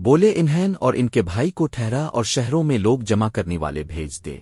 بولے انہین اور ان کے بھائی کو ٹھہرا اور شہروں میں لوگ جمع کرنے والے بھیج دے۔